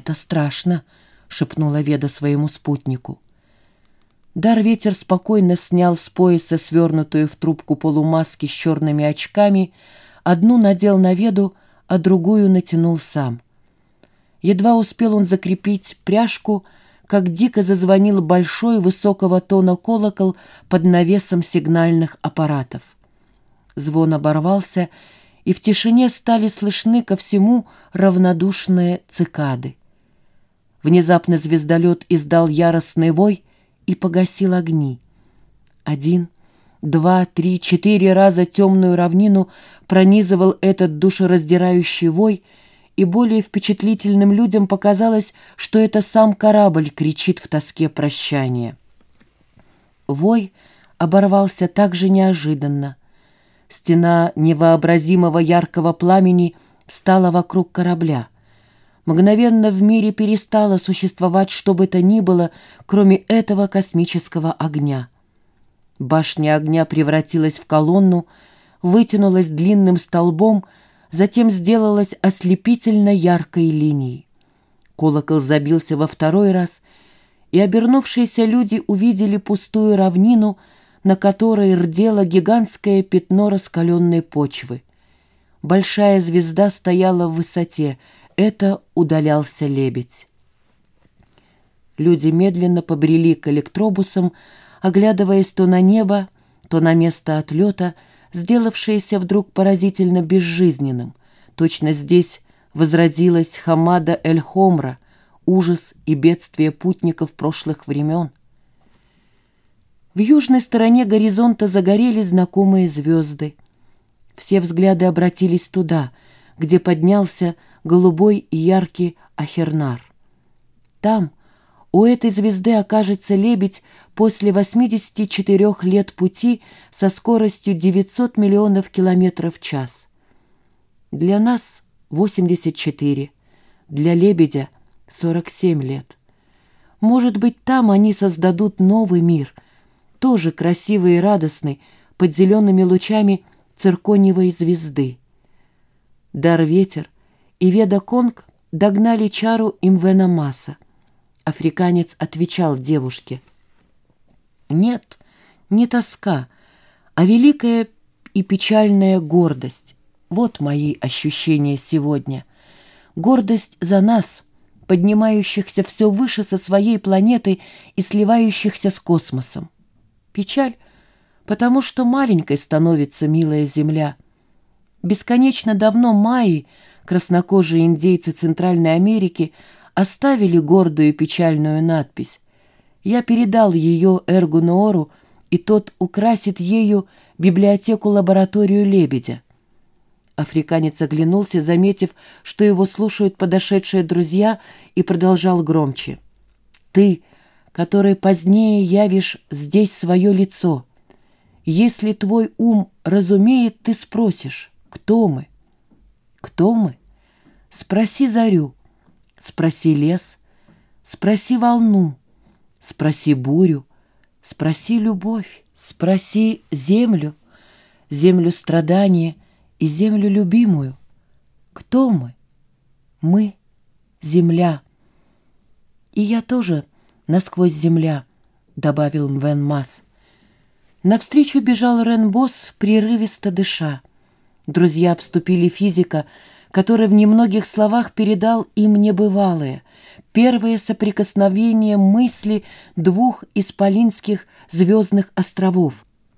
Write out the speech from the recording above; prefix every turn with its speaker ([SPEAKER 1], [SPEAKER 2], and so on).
[SPEAKER 1] «Это страшно», — шепнула Веда своему спутнику. Дар-ветер спокойно снял с пояса свернутую в трубку полумаски с черными очками, одну надел на Веду, а другую натянул сам. Едва успел он закрепить пряжку, как дико зазвонил большой высокого тона колокол под навесом сигнальных аппаратов. Звон оборвался, и в тишине стали слышны ко всему равнодушные цикады. Внезапно звездолет издал яростный вой и погасил огни. Один, два, три, четыре раза темную равнину пронизывал этот душераздирающий вой, и более впечатлительным людям показалось, что это сам корабль кричит в тоске прощания. Вой оборвался так же неожиданно. Стена невообразимого яркого пламени стала вокруг корабля. Мгновенно в мире перестало существовать что бы то ни было, кроме этого космического огня. Башня огня превратилась в колонну, вытянулась длинным столбом, затем сделалась ослепительно яркой линией. Колокол забился во второй раз, и обернувшиеся люди увидели пустую равнину, на которой рдело гигантское пятно раскаленной почвы. Большая звезда стояла в высоте, это удалялся лебедь. Люди медленно побрели к электробусам, оглядываясь то на небо, то на место отлета, сделавшееся вдруг поразительно безжизненным. Точно здесь возродилась Хамада Эль-Хомра, ужас и бедствие путников прошлых времен. В южной стороне горизонта загорели знакомые звезды. Все взгляды обратились туда, где поднялся голубой и яркий Ахернар. Там, у этой звезды окажется лебедь после 84 лет пути со скоростью 900 миллионов километров в час. Для нас 84, для лебедя 47 лет. Может быть, там они создадут новый мир — тоже красивый и радостный, под зелеными лучами цирконевой звезды. Дар-ветер и Веда Конг догнали чару Имвена Маса. Африканец отвечал девушке. «Нет, не тоска, а великая и печальная гордость. Вот мои ощущения сегодня. Гордость за нас, поднимающихся все выше со своей планеты и сливающихся с космосом. Печаль, потому что маленькой становится милая земля. Бесконечно давно майи, краснокожие индейцы Центральной Америки, оставили гордую печальную надпись. Я передал ее Эргу Ноору, и тот украсит ею библиотеку-лабораторию Лебедя. Африканец оглянулся, заметив, что его слушают подошедшие друзья, и продолжал громче. «Ты — которой позднее явишь здесь свое лицо. Если твой ум разумеет, ты спросишь, кто мы? Кто мы? Спроси зарю, спроси лес, спроси волну, спроси бурю, спроси любовь, спроси землю, землю страдания и землю любимую. Кто мы? Мы — земля. И я тоже насквозь земля», — добавил Мвен Мас. Навстречу бежал Рен Босс, прерывисто дыша. Друзья обступили физика, который в немногих словах передал им небывалое, первое соприкосновение мысли двух исполинских звездных островов —